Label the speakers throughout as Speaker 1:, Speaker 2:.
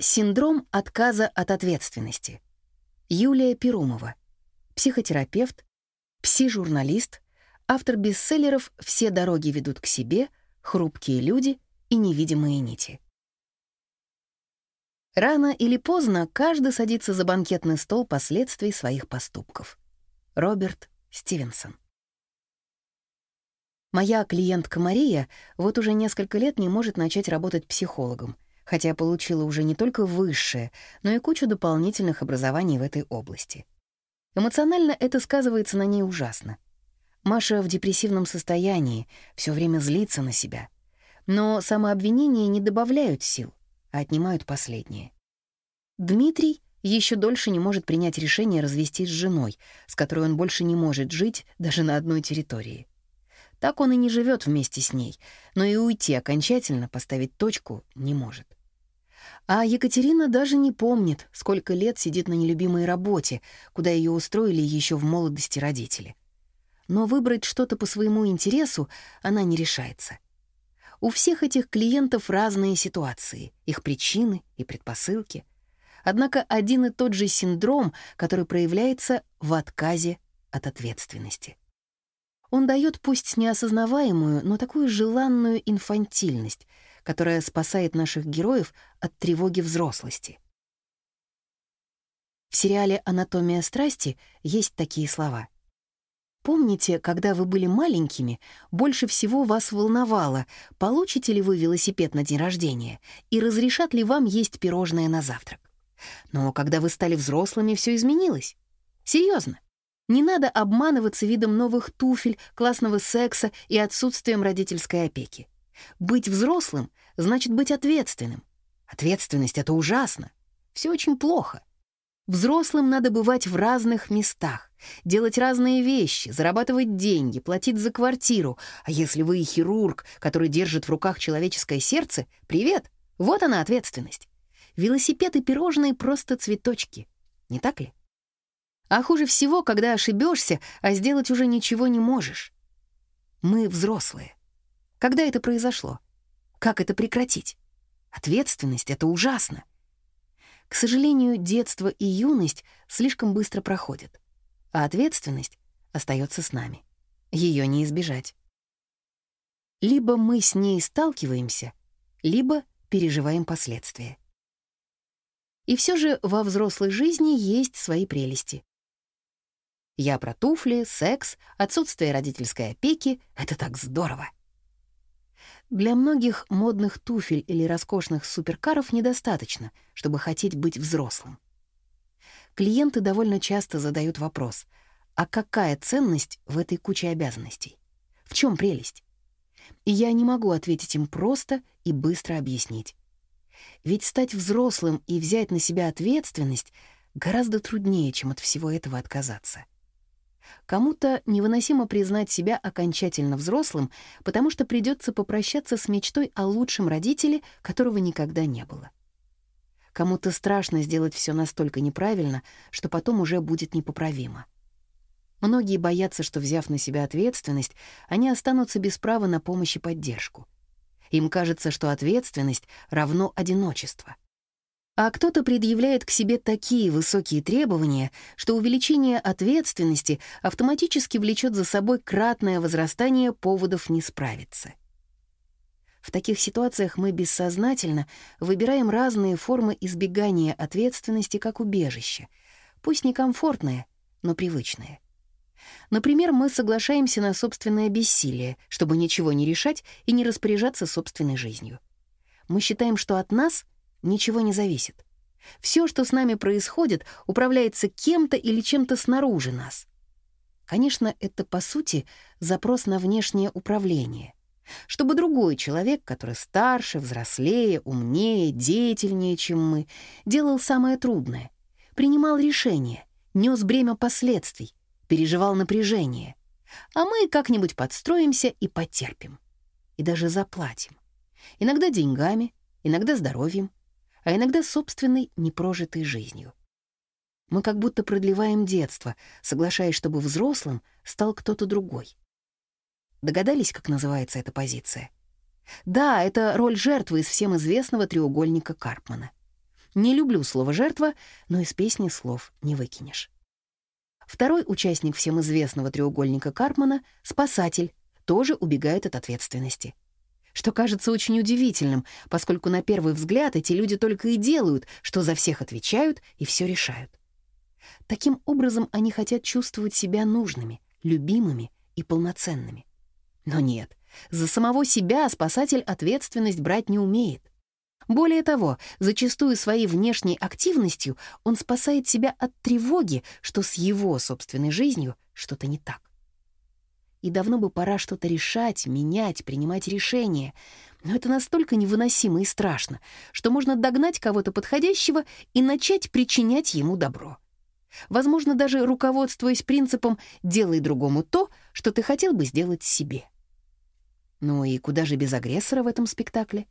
Speaker 1: Синдром отказа от ответственности. Юлия Перумова. Психотерапевт, пси-журналист, автор бестселлеров «Все дороги ведут к себе», «Хрупкие люди» и «Невидимые нити». Рано или поздно каждый садится за банкетный стол последствий своих поступков. Роберт Стивенсон. Моя клиентка Мария вот уже несколько лет не может начать работать психологом — хотя получила уже не только высшее, но и кучу дополнительных образований в этой области. Эмоционально это сказывается на ней ужасно. Маша в депрессивном состоянии, все время злится на себя. Но самообвинения не добавляют сил, а отнимают последние. Дмитрий еще дольше не может принять решение развестись с женой, с которой он больше не может жить даже на одной территории. Так он и не живет вместе с ней, но и уйти окончательно, поставить точку не может. А Екатерина даже не помнит, сколько лет сидит на нелюбимой работе, куда ее устроили еще в молодости родители. Но выбрать что-то по своему интересу она не решается. У всех этих клиентов разные ситуации, их причины и предпосылки. Однако один и тот же синдром, который проявляется в отказе от ответственности. Он дает пусть неосознаваемую, но такую желанную инфантильность — которая спасает наших героев от тревоги взрослости. В сериале «Анатомия страсти» есть такие слова. Помните, когда вы были маленькими, больше всего вас волновало, получите ли вы велосипед на день рождения и разрешат ли вам есть пирожное на завтрак. Но когда вы стали взрослыми, все изменилось. Серьезно. Не надо обманываться видом новых туфель, классного секса и отсутствием родительской опеки. Быть взрослым значит быть ответственным. Ответственность — это ужасно. Все очень плохо. Взрослым надо бывать в разных местах, делать разные вещи, зарабатывать деньги, платить за квартиру. А если вы хирург, который держит в руках человеческое сердце, привет, вот она ответственность. Велосипед и пирожные — просто цветочки. Не так ли? А хуже всего, когда ошибешься, а сделать уже ничего не можешь. Мы взрослые. Когда это произошло? Как это прекратить? Ответственность — это ужасно. К сожалению, детство и юность слишком быстро проходят, а ответственность остается с нами. Ее не избежать. Либо мы с ней сталкиваемся, либо переживаем последствия. И все же во взрослой жизни есть свои прелести. Я про туфли, секс, отсутствие родительской опеки — это так здорово. Для многих модных туфель или роскошных суперкаров недостаточно, чтобы хотеть быть взрослым. Клиенты довольно часто задают вопрос, а какая ценность в этой куче обязанностей? В чем прелесть? И я не могу ответить им просто и быстро объяснить. Ведь стать взрослым и взять на себя ответственность гораздо труднее, чем от всего этого отказаться. Кому-то невыносимо признать себя окончательно взрослым, потому что придется попрощаться с мечтой о лучшем родителе, которого никогда не было. Кому-то страшно сделать все настолько неправильно, что потом уже будет непоправимо. Многие боятся, что, взяв на себя ответственность, они останутся без права на помощь и поддержку. Им кажется, что ответственность равно одиночество — а кто-то предъявляет к себе такие высокие требования, что увеличение ответственности автоматически влечет за собой кратное возрастание поводов не справиться. В таких ситуациях мы бессознательно выбираем разные формы избегания ответственности как убежище, пусть некомфортное, но привычное. Например, мы соглашаемся на собственное бессилие, чтобы ничего не решать и не распоряжаться собственной жизнью. Мы считаем, что от нас — ничего не зависит. Все, что с нами происходит, управляется кем-то или чем-то снаружи нас. Конечно, это, по сути, запрос на внешнее управление. Чтобы другой человек, который старше, взрослее, умнее, деятельнее, чем мы, делал самое трудное, принимал решения, нес бремя последствий, переживал напряжение. А мы как-нибудь подстроимся и потерпим. И даже заплатим. Иногда деньгами, иногда здоровьем, а иногда собственной непрожитой жизнью. Мы как будто продлеваем детство, соглашаясь, чтобы взрослым стал кто-то другой. Догадались, как называется эта позиция? Да, это роль жертвы из всем известного треугольника Карпмана. Не люблю слово «жертва», но из песни слов не выкинешь. Второй участник всем известного треугольника Карпмана — спасатель, тоже убегает от ответственности. Что кажется очень удивительным, поскольку на первый взгляд эти люди только и делают, что за всех отвечают и все решают. Таким образом, они хотят чувствовать себя нужными, любимыми и полноценными. Но нет, за самого себя спасатель ответственность брать не умеет. Более того, зачастую своей внешней активностью он спасает себя от тревоги, что с его собственной жизнью что-то не так. И давно бы пора что-то решать, менять, принимать решения. Но это настолько невыносимо и страшно, что можно догнать кого-то подходящего и начать причинять ему добро. Возможно, даже руководствуясь принципом «делай другому то, что ты хотел бы сделать себе». Ну и куда же без агрессора в этом спектакле?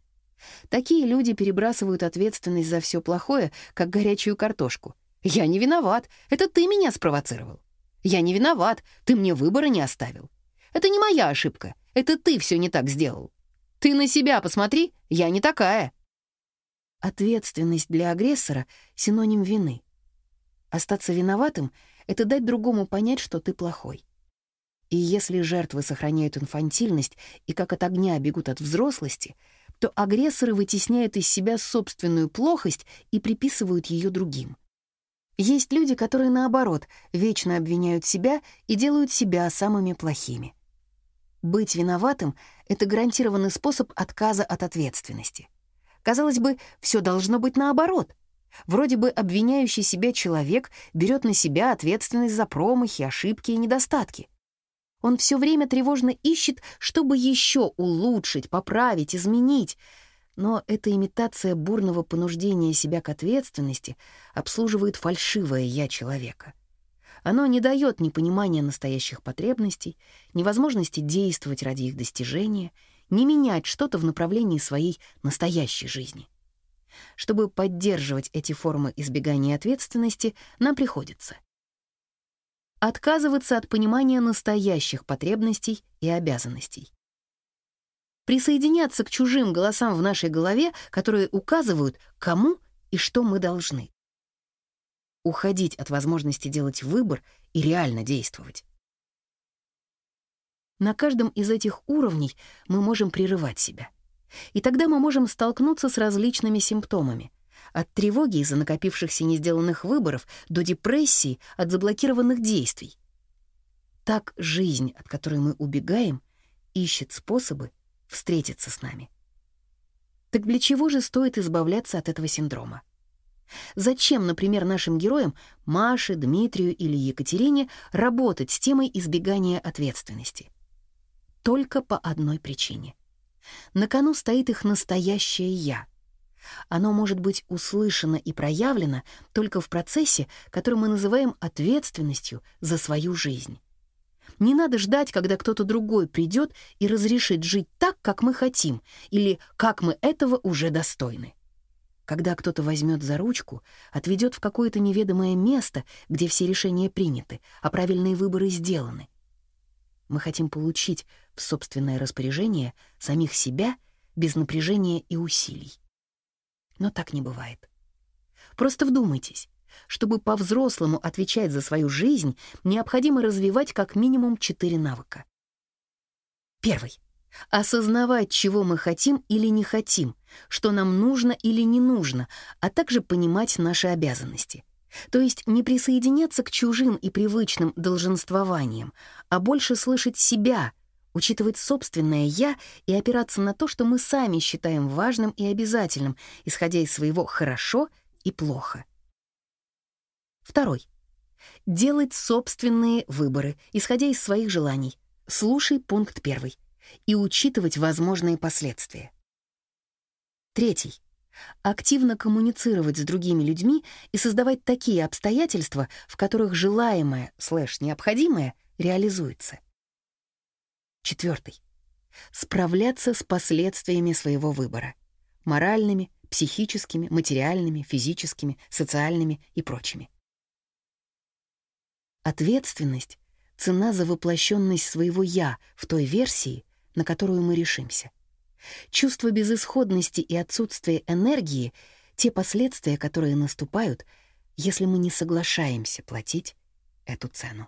Speaker 1: Такие люди перебрасывают ответственность за все плохое, как горячую картошку. «Я не виноват, это ты меня спровоцировал». «Я не виноват, ты мне выбора не оставил». «Это не моя ошибка, это ты все не так сделал». «Ты на себя посмотри, я не такая». Ответственность для агрессора — синоним вины. Остаться виноватым — это дать другому понять, что ты плохой. И если жертвы сохраняют инфантильность и как от огня бегут от взрослости, то агрессоры вытесняют из себя собственную плохость и приписывают ее другим. Есть люди, которые, наоборот, вечно обвиняют себя и делают себя самыми плохими. Быть виноватым — это гарантированный способ отказа от ответственности. Казалось бы, все должно быть наоборот. Вроде бы обвиняющий себя человек берет на себя ответственность за промахи, ошибки и недостатки — он все время тревожно ищет, чтобы еще улучшить, поправить, изменить. Но эта имитация бурного понуждения себя к ответственности обслуживает фальшивое «я» человека. Оно не дает ни понимания настоящих потребностей, ни возможности действовать ради их достижения, ни менять что-то в направлении своей настоящей жизни. Чтобы поддерживать эти формы избегания ответственности, нам приходится отказываться от понимания настоящих потребностей и обязанностей. Присоединяться к чужим голосам в нашей голове, которые указывают, кому и что мы должны. Уходить от возможности делать выбор и реально действовать. На каждом из этих уровней мы можем прерывать себя. И тогда мы можем столкнуться с различными симптомами, от тревоги из-за накопившихся несделанных выборов до депрессии от заблокированных действий. Так жизнь, от которой мы убегаем, ищет способы встретиться с нами. Так для чего же стоит избавляться от этого синдрома? Зачем, например, нашим героям Маше, Дмитрию или Екатерине работать с темой избегания ответственности? Только по одной причине. На кону стоит их настоящее «я», оно может быть услышано и проявлено только в процессе, который мы называем ответственностью за свою жизнь. Не надо ждать, когда кто-то другой придет и разрешит жить так, как мы хотим, или как мы этого уже достойны. Когда кто-то возьмет за ручку, отведет в какое-то неведомое место, где все решения приняты, а правильные выборы сделаны. Мы хотим получить в собственное распоряжение самих себя без напряжения и усилий. Но так не бывает. Просто вдумайтесь. Чтобы по-взрослому отвечать за свою жизнь, необходимо развивать как минимум четыре навыка. Первый. Осознавать, чего мы хотим или не хотим, что нам нужно или не нужно, а также понимать наши обязанности. То есть не присоединяться к чужим и привычным долженствованиям, а больше слышать себя, учитывать собственное «я» и опираться на то, что мы сами считаем важным и обязательным, исходя из своего «хорошо» и «плохо». Второй. Делать собственные выборы, исходя из своих желаний. Слушай пункт первый. И учитывать возможные последствия. Третий. Активно коммуницировать с другими людьми и создавать такие обстоятельства, в которых желаемое слэш необходимое реализуется. Четвертый. Справляться с последствиями своего выбора. Моральными, психическими, материальными, физическими, социальными и прочими. Ответственность — цена за воплощенность своего «я» в той версии, на которую мы решимся. Чувство безысходности и отсутствие энергии те последствия, которые наступают, если мы не соглашаемся платить эту цену.